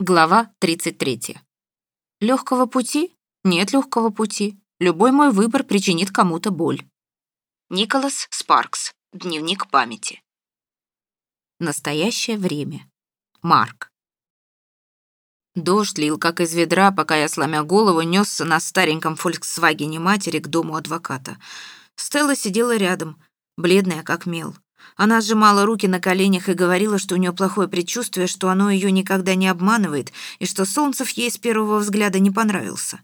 Глава 33. Легкого пути? Нет легкого пути. Любой мой выбор причинит кому-то боль. Николас Спаркс. Дневник памяти. Настоящее время. Марк. Дождь лил, как из ведра, пока я, сломя голову, несся на стареньком «Фольксвагене» матери к дому адвоката. Стелла сидела рядом, бледная, как мел. Она сжимала руки на коленях и говорила, что у нее плохое предчувствие, что оно ее никогда не обманывает, и что Солнцев ей с первого взгляда не понравился.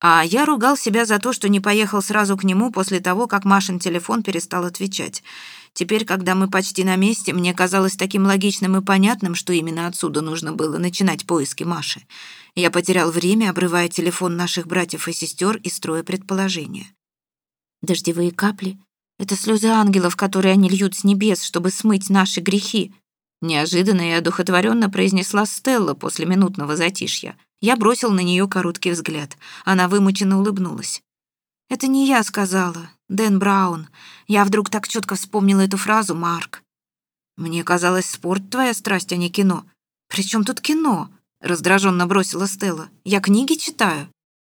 А я ругал себя за то, что не поехал сразу к нему после того, как Машин телефон перестал отвечать. Теперь, когда мы почти на месте, мне казалось таким логичным и понятным, что именно отсюда нужно было начинать поиски Маши. Я потерял время, обрывая телефон наших братьев и сестер и строя предположения. Дождевые капли это слезы ангелов, которые они льют с небес, чтобы смыть наши грехи. Неожиданно и одухотворенно произнесла Стелла после минутного затишья. Я бросил на нее короткий взгляд. Она вымученно улыбнулась. «Это не я сказала, Дэн Браун. Я вдруг так четко вспомнила эту фразу, Марк. Мне казалось, спорт твоя страсть, а не кино. Причем тут кино?» Раздраженно бросила Стелла. «Я книги читаю».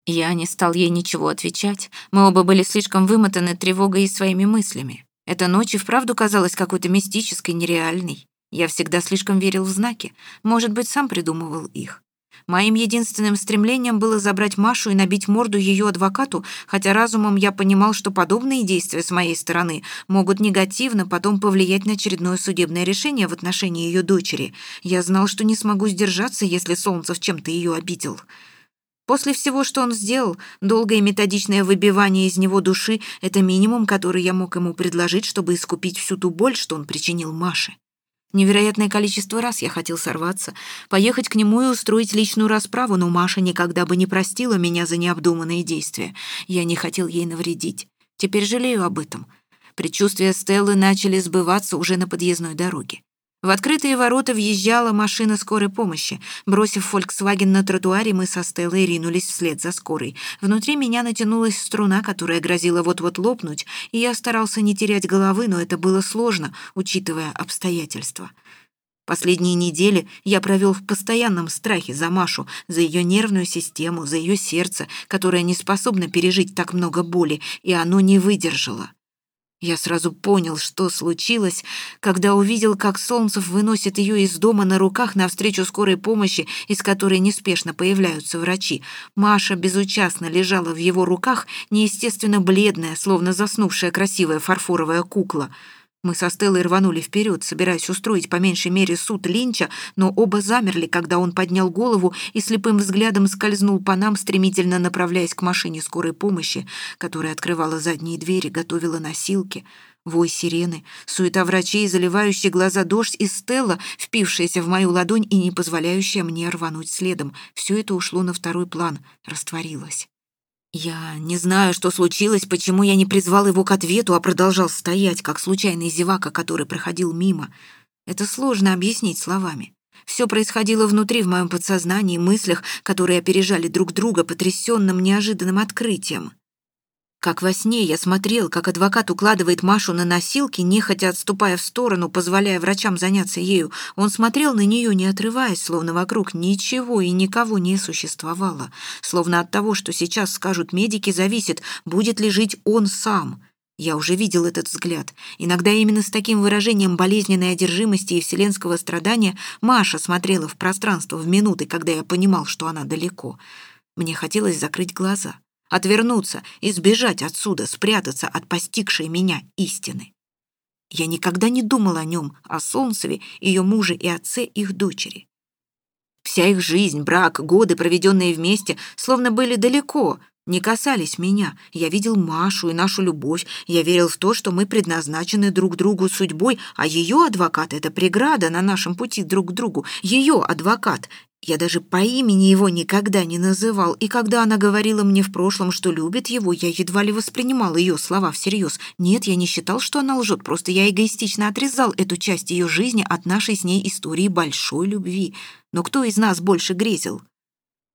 Я не стал ей ничего отвечать. Мы оба были слишком вымотаны тревогой и своими мыслями. Эта ночь и вправду казалась какой-то мистической, нереальной. Я всегда слишком верил в знаки. Может быть, сам придумывал их. Моим единственным стремлением было забрать Машу и набить морду ее адвокату, хотя разумом я понимал, что подобные действия с моей стороны могут негативно потом повлиять на очередное судебное решение в отношении ее дочери. Я знал, что не смогу сдержаться, если Солнцев чем-то ее обидел. После всего, что он сделал, долгое и методичное выбивание из него души — это минимум, который я мог ему предложить, чтобы искупить всю ту боль, что он причинил Маше. Невероятное количество раз я хотел сорваться, поехать к нему и устроить личную расправу, но Маша никогда бы не простила меня за необдуманные действия. Я не хотел ей навредить. Теперь жалею об этом. Предчувствия Стеллы начали сбываться уже на подъездной дороге. В открытые ворота въезжала машина скорой помощи. Бросив «Фольксваген» на тротуаре, мы со Стеллой ринулись вслед за скорой. Внутри меня натянулась струна, которая грозила вот-вот лопнуть, и я старался не терять головы, но это было сложно, учитывая обстоятельства. Последние недели я провел в постоянном страхе за Машу, за ее нервную систему, за ее сердце, которое не способно пережить так много боли, и оно не выдержало. Я сразу понял, что случилось, когда увидел, как Солнцев выносит ее из дома на руках навстречу скорой помощи, из которой неспешно появляются врачи. Маша безучастно лежала в его руках, неестественно бледная, словно заснувшая красивая фарфоровая кукла — мы со Стеллой рванули вперед, собираясь устроить по меньшей мере суд Линча, но оба замерли, когда он поднял голову и слепым взглядом скользнул по нам, стремительно направляясь к машине скорой помощи, которая открывала задние двери, готовила носилки. Вой сирены, суета врачей, заливающий глаза дождь и Стелла, впившаяся в мою ладонь и не позволяющая мне рвануть следом. Все это ушло на второй план, растворилось. Я не знаю, что случилось, почему я не призвал его к ответу, а продолжал стоять, как случайный зевака, который проходил мимо. Это сложно объяснить словами. Все происходило внутри, в моем подсознании, мыслях, которые опережали друг друга потрясенным неожиданным открытием. Как во сне я смотрел, как адвокат укладывает Машу на носилки, нехотя отступая в сторону, позволяя врачам заняться ею. Он смотрел на нее, не отрываясь, словно вокруг ничего и никого не существовало. Словно от того, что сейчас скажут медики, зависит, будет ли жить он сам. Я уже видел этот взгляд. Иногда именно с таким выражением болезненной одержимости и вселенского страдания Маша смотрела в пространство в минуты, когда я понимал, что она далеко. Мне хотелось закрыть глаза отвернуться и сбежать отсюда, спрятаться от постигшей меня истины. Я никогда не думал о нем, о Солнцеве, ее муже и отце их дочери. Вся их жизнь, брак, годы, проведенные вместе, словно были далеко, не касались меня. Я видел Машу и нашу любовь. Я верил в то, что мы предназначены друг другу судьбой, а ее адвокат — это преграда на нашем пути друг к другу. Ее адвокат я даже по имени его никогда не называл, и когда она говорила мне в прошлом, что любит его, я едва ли воспринимал ее слова всерьез. Нет, я не считал, что она лжет, просто я эгоистично отрезал эту часть ее жизни от нашей с ней истории большой любви. Но кто из нас больше грезил?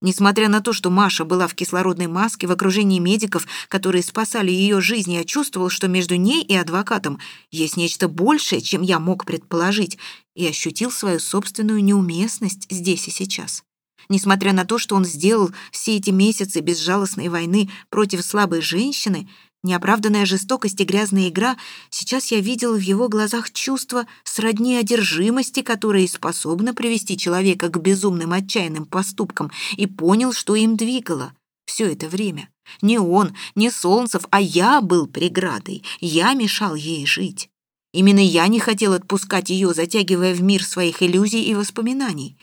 Несмотря на то, что Маша была в кислородной маске, в окружении медиков, которые спасали ее жизнь, я чувствовал, что между ней и адвокатом есть нечто большее, чем я мог предположить, и ощутил свою собственную неуместность здесь и сейчас. Несмотря на то, что он сделал все эти месяцы безжалостной войны против слабой женщины, неоправданная жестокость и грязная игра, сейчас я видел в его глазах чувство сродни одержимости, которое способно привести человека к безумным отчаянным поступкам, и понял, что им двигало все это время. Не он, не Солнцев, а я был преградой, я мешал ей жить. Именно я не хотел отпускать ее, затягивая в мир своих иллюзий и воспоминаний.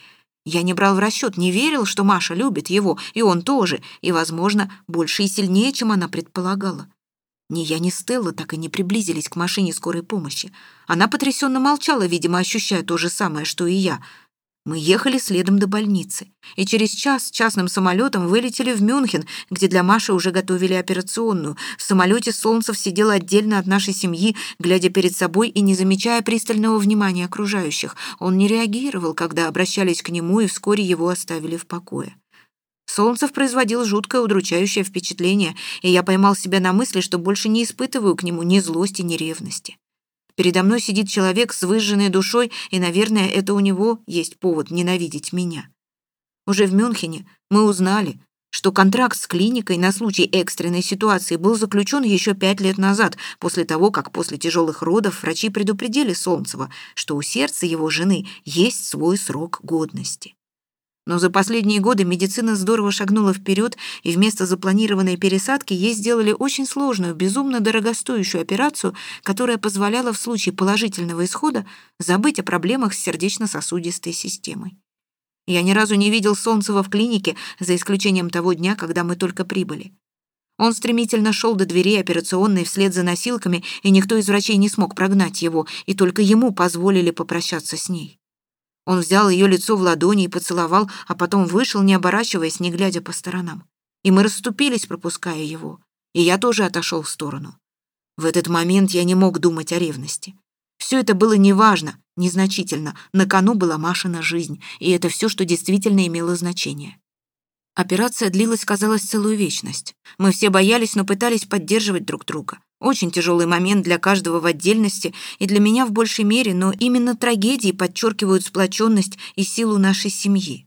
Я не брал в расчет, не верил, что Маша любит его, и он тоже, и, возможно, больше и сильнее, чем она предполагала. Ни я, ни Стелла так и не приблизились к машине скорой помощи. Она потрясенно молчала, видимо, ощущая то же самое, что и я — мы ехали следом до больницы, и через час частным самолетом вылетели в Мюнхен, где для Маши уже готовили операционную. В самолете Солнцев сидел отдельно от нашей семьи, глядя перед собой и не замечая пристального внимания окружающих. Он не реагировал, когда обращались к нему, и вскоре его оставили в покое. Солнцев производил жуткое удручающее впечатление, и я поймал себя на мысли, что больше не испытываю к нему ни злости, ни ревности. Передо мной сидит человек с выжженной душой, и, наверное, это у него есть повод ненавидеть меня. Уже в Мюнхене мы узнали, что контракт с клиникой на случай экстренной ситуации был заключен еще пять лет назад, после того, как после тяжелых родов врачи предупредили Солнцева, что у сердца его жены есть свой срок годности. Но за последние годы медицина здорово шагнула вперед, и вместо запланированной пересадки ей сделали очень сложную, безумно дорогостоящую операцию, которая позволяла в случае положительного исхода забыть о проблемах с сердечно-сосудистой системой. Я ни разу не видел Солнцева в клинике, за исключением того дня, когда мы только прибыли. Он стремительно шел до дверей операционной вслед за носилками, и никто из врачей не смог прогнать его, и только ему позволили попрощаться с ней. Он взял ее лицо в ладони и поцеловал, а потом вышел, не оборачиваясь, не глядя по сторонам. И мы расступились, пропуская его. И я тоже отошел в сторону. В этот момент я не мог думать о ревности. Все это было неважно, незначительно. На кону была Машина жизнь, и это все, что действительно имело значение. Операция длилась, казалось, целую вечность. Мы все боялись, но пытались поддерживать друг друга. Очень тяжелый момент для каждого в отдельности и для меня в большей мере, но именно трагедии подчеркивают сплоченность и силу нашей семьи.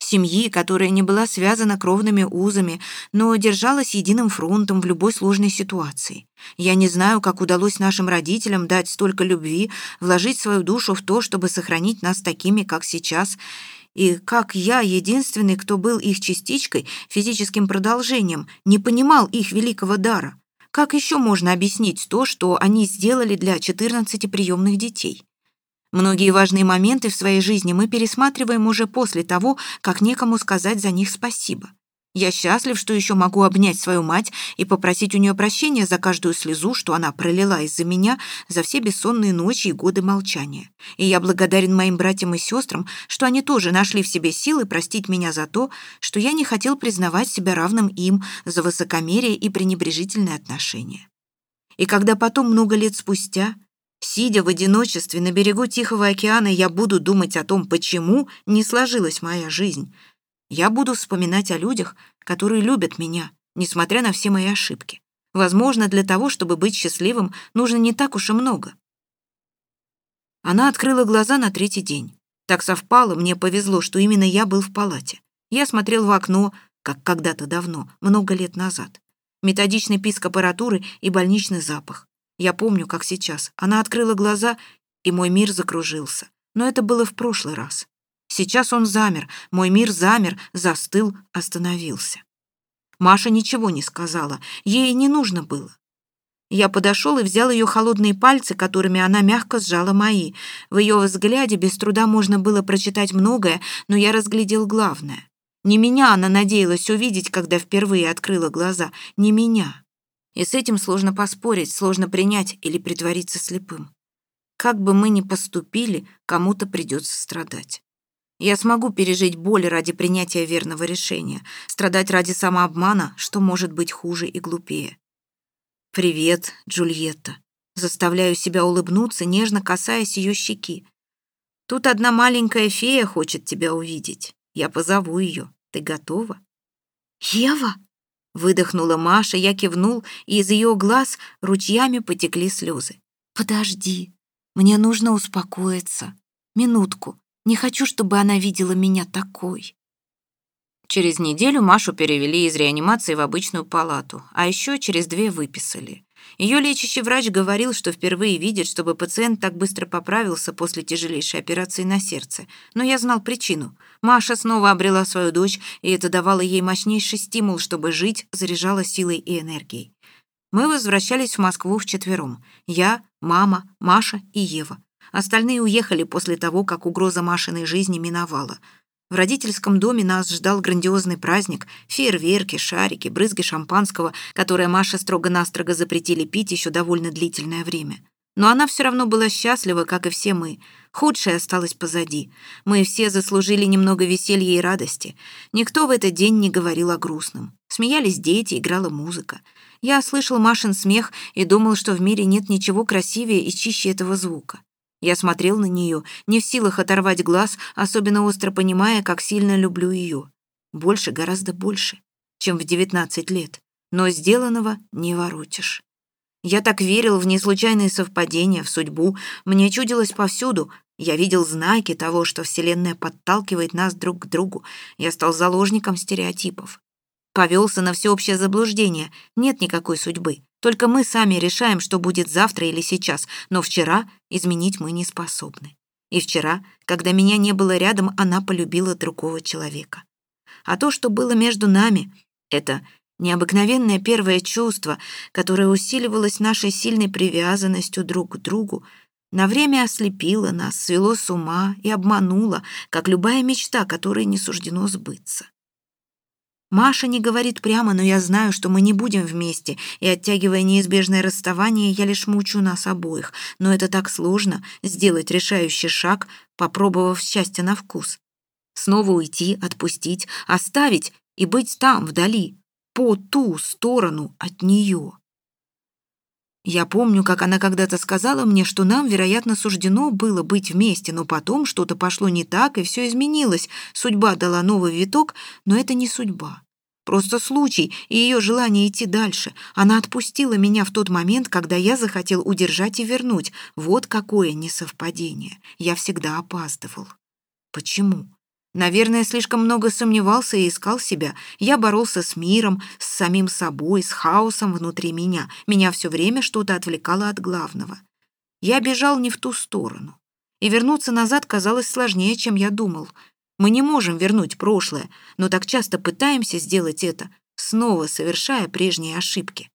Семьи, которая не была связана кровными узами, но держалась единым фронтом в любой сложной ситуации. Я не знаю, как удалось нашим родителям дать столько любви, вложить свою душу в то, чтобы сохранить нас такими, как сейчас, и как я, единственный, кто был их частичкой, физическим продолжением, не понимал их великого дара. Как еще можно объяснить то, что они сделали для 14 приемных детей? Многие важные моменты в своей жизни мы пересматриваем уже после того, как некому сказать за них спасибо. Я счастлив, что еще могу обнять свою мать и попросить у нее прощения за каждую слезу, что она пролила из-за меня за все бессонные ночи и годы молчания. И я благодарен моим братьям и сестрам, что они тоже нашли в себе силы простить меня за то, что я не хотел признавать себя равным им за высокомерие и пренебрежительное отношение. И когда потом, много лет спустя, Сидя в одиночестве на берегу Тихого океана, я буду думать о том, почему не сложилась моя жизнь, я буду вспоминать о людях, которые любят меня, несмотря на все мои ошибки. Возможно, для того, чтобы быть счастливым, нужно не так уж и много. Она открыла глаза на третий день. Так совпало, мне повезло, что именно я был в палате. Я смотрел в окно, как когда-то давно, много лет назад. Методичный писк аппаратуры и больничный запах. Я помню, как сейчас. Она открыла глаза, и мой мир закружился. Но это было в прошлый раз. Сейчас он замер, мой мир замер, застыл, остановился. Маша ничего не сказала, ей не нужно было. Я подошел и взял ее холодные пальцы, которыми она мягко сжала мои. В ее взгляде без труда можно было прочитать многое, но я разглядел главное. Не меня она надеялась увидеть, когда впервые открыла глаза, не меня. И с этим сложно поспорить, сложно принять или притвориться слепым. Как бы мы ни поступили, кому-то придется страдать. Я смогу пережить боль ради принятия верного решения, страдать ради самообмана, что может быть хуже и глупее. «Привет, Джульетта». Заставляю себя улыбнуться, нежно касаясь ее щеки. «Тут одна маленькая фея хочет тебя увидеть. Я позову ее. Ты готова?» «Ева?» — выдохнула Маша, я кивнул, и из ее глаз ручьями потекли слезы. «Подожди, мне нужно успокоиться. Минутку, не хочу, чтобы она видела меня такой. Через неделю Машу перевели из реанимации в обычную палату, а еще через две выписали. Ее лечащий врач говорил, что впервые видит, чтобы пациент так быстро поправился после тяжелейшей операции на сердце. Но я знал причину. Маша снова обрела свою дочь, и это давало ей мощнейший стимул, чтобы жить, заряжала силой и энергией. Мы возвращались в Москву вчетвером. Я, мама, Маша и Ева. Остальные уехали после того, как угроза Машиной жизни миновала — в родительском доме нас ждал грандиозный праздник, фейерверки, шарики, брызги шампанского, которое Маша строго-настрого запретили пить еще довольно длительное время. Но она все равно была счастлива, как и все мы. Худшее осталось позади. Мы все заслужили немного веселья и радости. Никто в этот день не говорил о грустном. Смеялись дети, играла музыка. Я слышал Машин смех и думал, что в мире нет ничего красивее и чище этого звука. Я смотрел на нее, не в силах оторвать глаз, особенно остро понимая, как сильно люблю ее. Больше, гораздо больше, чем в 19 лет. Но сделанного не воротишь. Я так верил в неслучайные совпадения, в судьбу. Мне чудилось повсюду. Я видел знаки того, что Вселенная подталкивает нас друг к другу. Я стал заложником стереотипов. Повелся на всеобщее заблуждение. Нет никакой судьбы. Только мы сами решаем, что будет завтра или сейчас, но вчера изменить мы не способны. И вчера, когда меня не было рядом, она полюбила другого человека. А то, что было между нами, это необыкновенное первое чувство, которое усиливалось нашей сильной привязанностью друг к другу, на время ослепило нас, свело с ума и обмануло, как любая мечта, которой не суждено сбыться. Маша не говорит прямо, но я знаю, что мы не будем вместе, и, оттягивая неизбежное расставание, я лишь мучу нас обоих. Но это так сложно — сделать решающий шаг, попробовав счастье на вкус. Снова уйти, отпустить, оставить и быть там, вдали, по ту сторону от нее. Я помню, как она когда-то сказала мне, что нам, вероятно, суждено было быть вместе, но потом что-то пошло не так, и все изменилось. Судьба дала новый виток, но это не судьба. Просто случай и ее желание идти дальше. Она отпустила меня в тот момент, когда я захотел удержать и вернуть. Вот какое несовпадение. Я всегда опаздывал. Почему? Наверное, слишком много сомневался и искал себя. Я боролся с миром, с самим собой, с хаосом внутри меня. Меня все время что-то отвлекало от главного. Я бежал не в ту сторону. И вернуться назад казалось сложнее, чем я думал. Мы не можем вернуть прошлое, но так часто пытаемся сделать это, снова совершая прежние ошибки.